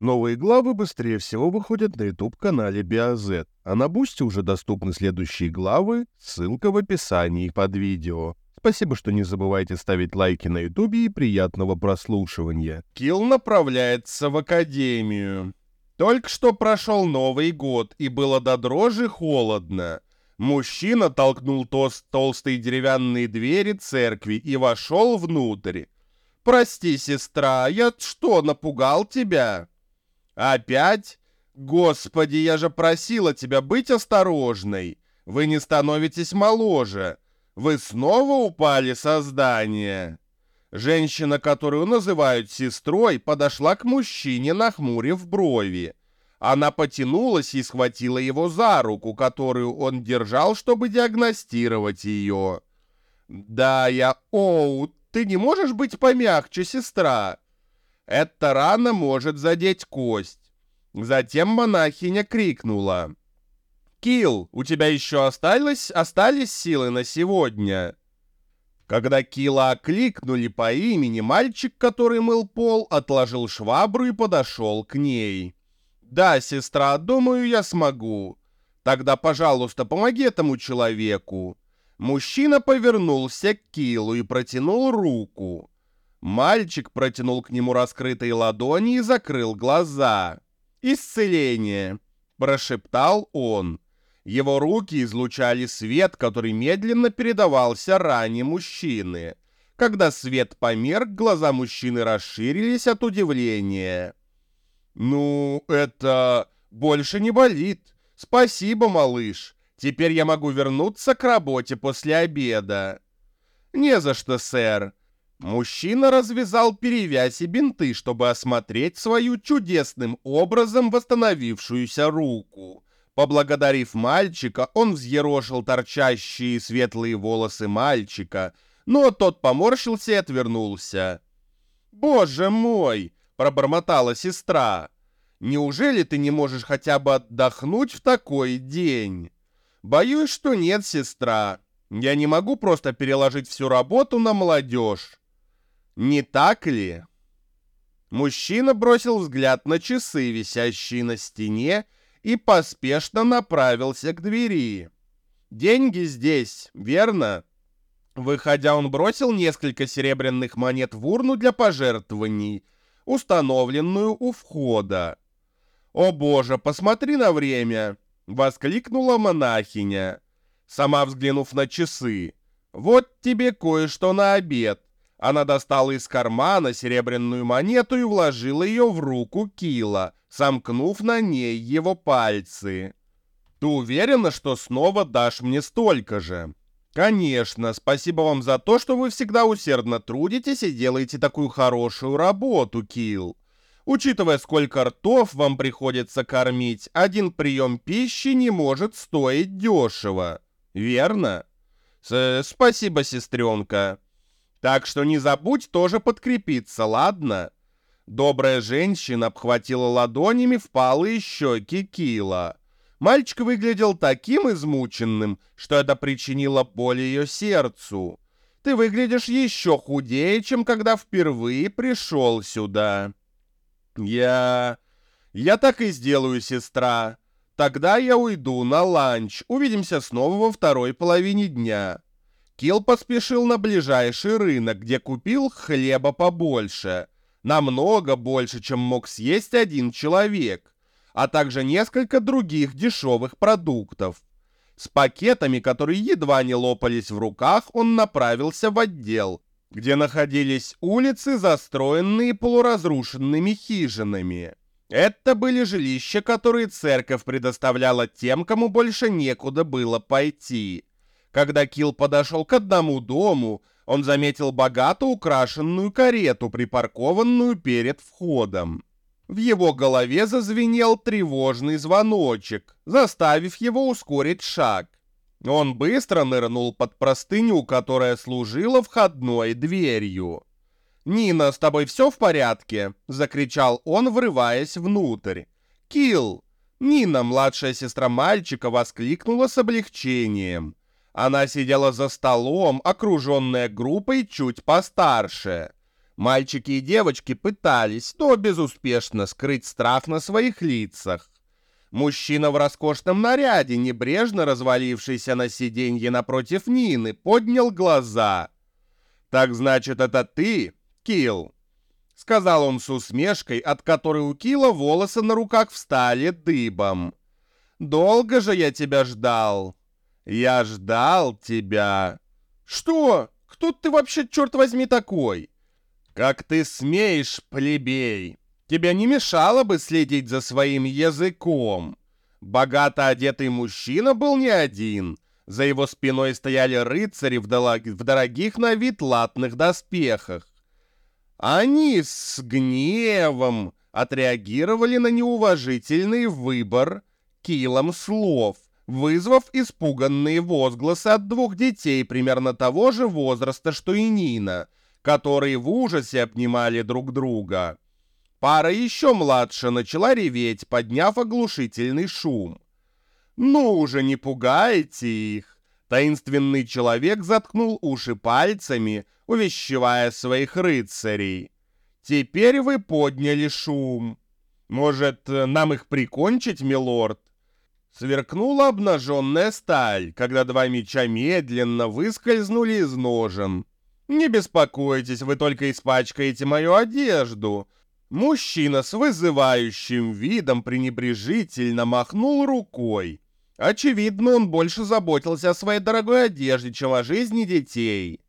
Новые главы быстрее всего выходят на YouTube-канале BioZ, а на Бусте уже доступны следующие главы, ссылка в описании под видео. Спасибо, что не забывайте ставить лайки на YouTube и приятного прослушивания. Килл направляется в Академию. Только что прошел Новый год, и было до дрожи холодно. Мужчина толкнул тос толстые деревянные двери церкви и вошел внутрь. «Прости, сестра, я что, напугал тебя?» «Опять? Господи, я же просила тебя быть осторожной. Вы не становитесь моложе. Вы снова упали со здания». Женщина, которую называют сестрой, подошла к мужчине, нахмурив брови. Она потянулась и схватила его за руку, которую он держал, чтобы диагностировать ее. «Да, я... Оу, ты не можешь быть помягче, сестра?» Эта рана может задеть кость. Затем монахиня крикнула. «Килл, у тебя еще осталось, остались силы на сегодня?» Когда Кила окликнули по имени, мальчик, который мыл пол, отложил швабру и подошел к ней. «Да, сестра, думаю, я смогу. Тогда, пожалуйста, помоги этому человеку». Мужчина повернулся к Килу и протянул руку. Мальчик протянул к нему раскрытые ладони и закрыл глаза. «Исцеление!» – прошептал он. Его руки излучали свет, который медленно передавался ране мужчины. Когда свет померк, глаза мужчины расширились от удивления. «Ну, это... больше не болит. Спасибо, малыш. Теперь я могу вернуться к работе после обеда». «Не за что, сэр. Мужчина развязал перевязь и бинты, чтобы осмотреть свою чудесным образом восстановившуюся руку. Поблагодарив мальчика, он взъерошил торчащие светлые волосы мальчика, но тот поморщился и отвернулся. «Боже мой!» — пробормотала сестра. «Неужели ты не можешь хотя бы отдохнуть в такой день?» «Боюсь, что нет, сестра. Я не могу просто переложить всю работу на молодежь. Не так ли? Мужчина бросил взгляд на часы, висящие на стене, и поспешно направился к двери. «Деньги здесь, верно?» Выходя, он бросил несколько серебряных монет в урну для пожертвований, установленную у входа. «О боже, посмотри на время!» — воскликнула монахиня, сама взглянув на часы. «Вот тебе кое-что на обед. Она достала из кармана серебряную монету и вложила ее в руку Кила, сомкнув на ней его пальцы. «Ты уверена, что снова дашь мне столько же?» «Конечно, спасибо вам за то, что вы всегда усердно трудитесь и делаете такую хорошую работу, Килл. Учитывая, сколько ртов вам приходится кормить, один прием пищи не может стоить дешево. Верно?» С «Спасибо, сестренка». Так что не забудь тоже подкрепиться, ладно?» Добрая женщина обхватила ладонями впалые щеки Кила. Мальчик выглядел таким измученным, что это причинило боль ее сердцу. «Ты выглядишь еще худее, чем когда впервые пришел сюда». «Я... я так и сделаю, сестра. Тогда я уйду на ланч. Увидимся снова во второй половине дня». Килл поспешил на ближайший рынок, где купил хлеба побольше, намного больше, чем мог съесть один человек, а также несколько других дешевых продуктов. С пакетами, которые едва не лопались в руках, он направился в отдел, где находились улицы, застроенные полуразрушенными хижинами. Это были жилища, которые церковь предоставляла тем, кому больше некуда было пойти. Когда Килл подошел к одному дому, он заметил богато украшенную карету, припаркованную перед входом. В его голове зазвенел тревожный звоночек, заставив его ускорить шаг. Он быстро нырнул под простыню, которая служила входной дверью. «Нина, с тобой все в порядке?» — закричал он, врываясь внутрь. «Килл!» Нина, младшая сестра мальчика, воскликнула с облегчением. Она сидела за столом, окруженная группой чуть постарше. Мальчики и девочки пытались, но безуспешно скрыть страх на своих лицах. Мужчина в роскошном наряде, небрежно развалившийся на сиденье напротив Нины, поднял глаза. «Так значит, это ты, Килл?» — сказал он с усмешкой, от которой у Килла волосы на руках встали дыбом. «Долго же я тебя ждал. Я ждал тебя». «Что? Кто ты вообще, черт возьми, такой?» «Как ты смеешь, плебей!» Тебе не мешало бы следить за своим языком. Богато одетый мужчина был не один. За его спиной стояли рыцари в, в дорогих на вид латных доспехах. Они с гневом отреагировали на неуважительный выбор килом слов, вызвав испуганные возгласы от двух детей примерно того же возраста, что и Нина, которые в ужасе обнимали друг друга. Пара еще младше начала реветь, подняв оглушительный шум. «Ну уже не пугайте их!» Таинственный человек заткнул уши пальцами, увещевая своих рыцарей. «Теперь вы подняли шум. Может, нам их прикончить, милорд?» Сверкнула обнаженная сталь, когда два меча медленно выскользнули из ножен. «Не беспокойтесь, вы только испачкаете мою одежду», Мужчина с вызывающим видом пренебрежительно махнул рукой. Очевидно, он больше заботился о своей дорогой одежде, чем о жизни детей.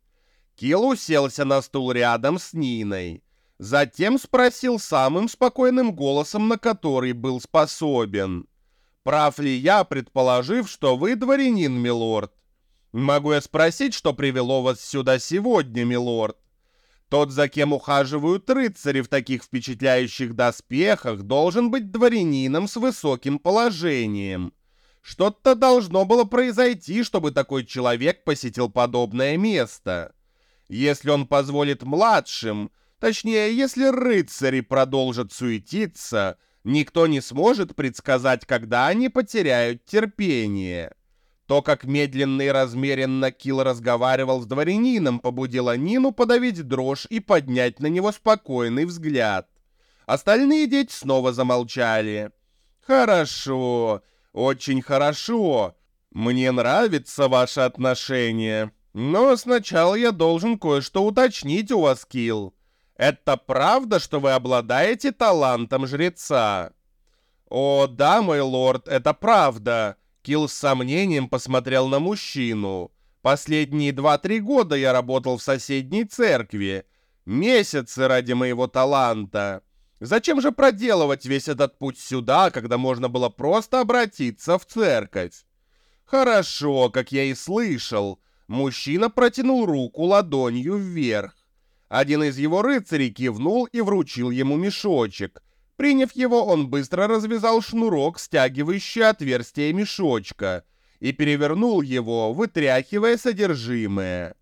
Килл уселся на стул рядом с Ниной. Затем спросил самым спокойным голосом, на который был способен. «Прав ли я, предположив, что вы дворянин, милорд? Могу я спросить, что привело вас сюда сегодня, милорд?» Тот, за кем ухаживают рыцари в таких впечатляющих доспехах, должен быть дворянином с высоким положением. Что-то должно было произойти, чтобы такой человек посетил подобное место. Если он позволит младшим, точнее, если рыцари продолжат суетиться, никто не сможет предсказать, когда они потеряют терпение. То, как медленно и размеренно Кил разговаривал с дворянином, побудило Нину подавить дрожь и поднять на него спокойный взгляд. Остальные дети снова замолчали. «Хорошо, очень хорошо. Мне нравится ваше отношение. Но сначала я должен кое-что уточнить у вас, Кил. Это правда, что вы обладаете талантом жреца?» «О, да, мой лорд, это правда. Килл с сомнением посмотрел на мужчину. «Последние два-три года я работал в соседней церкви. Месяцы ради моего таланта. Зачем же проделывать весь этот путь сюда, когда можно было просто обратиться в церковь?» «Хорошо, как я и слышал». Мужчина протянул руку ладонью вверх. Один из его рыцарей кивнул и вручил ему мешочек — Приняв его, он быстро развязал шнурок, стягивающий отверстие мешочка, и перевернул его, вытряхивая содержимое.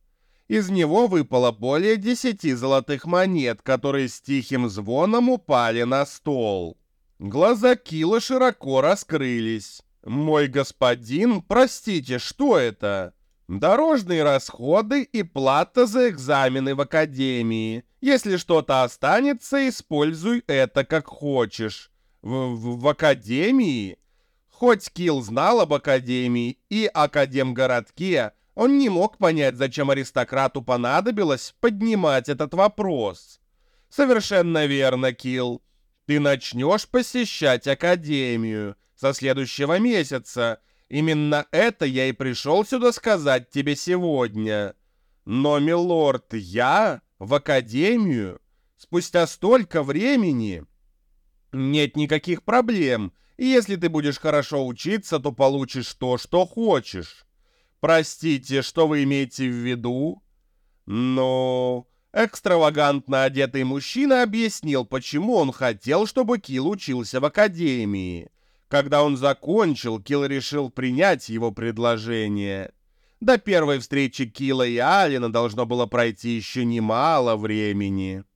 Из него выпало более десяти золотых монет, которые с тихим звоном упали на стол. Глаза Кила широко раскрылись. «Мой господин, простите, что это?» Дорожные расходы и плата за экзамены в академии. Если что-то останется, используй это как хочешь. В, в, в академии? Хоть Килл знал об академии и академгородке, он не мог понять, зачем аристократу понадобилось поднимать этот вопрос. Совершенно верно, Килл. Ты начнешь посещать академию со следующего месяца, Именно это я и пришел сюда сказать тебе сегодня. Но, милорд, я в академию спустя столько времени... Нет никаких проблем, если ты будешь хорошо учиться, то получишь то, что хочешь. Простите, что вы имеете в виду? Но... Экстравагантно одетый мужчина объяснил, почему он хотел, чтобы Кил учился в академии. Когда он закончил, Килл решил принять его предложение. До первой встречи Килла и Алина должно было пройти еще немало времени.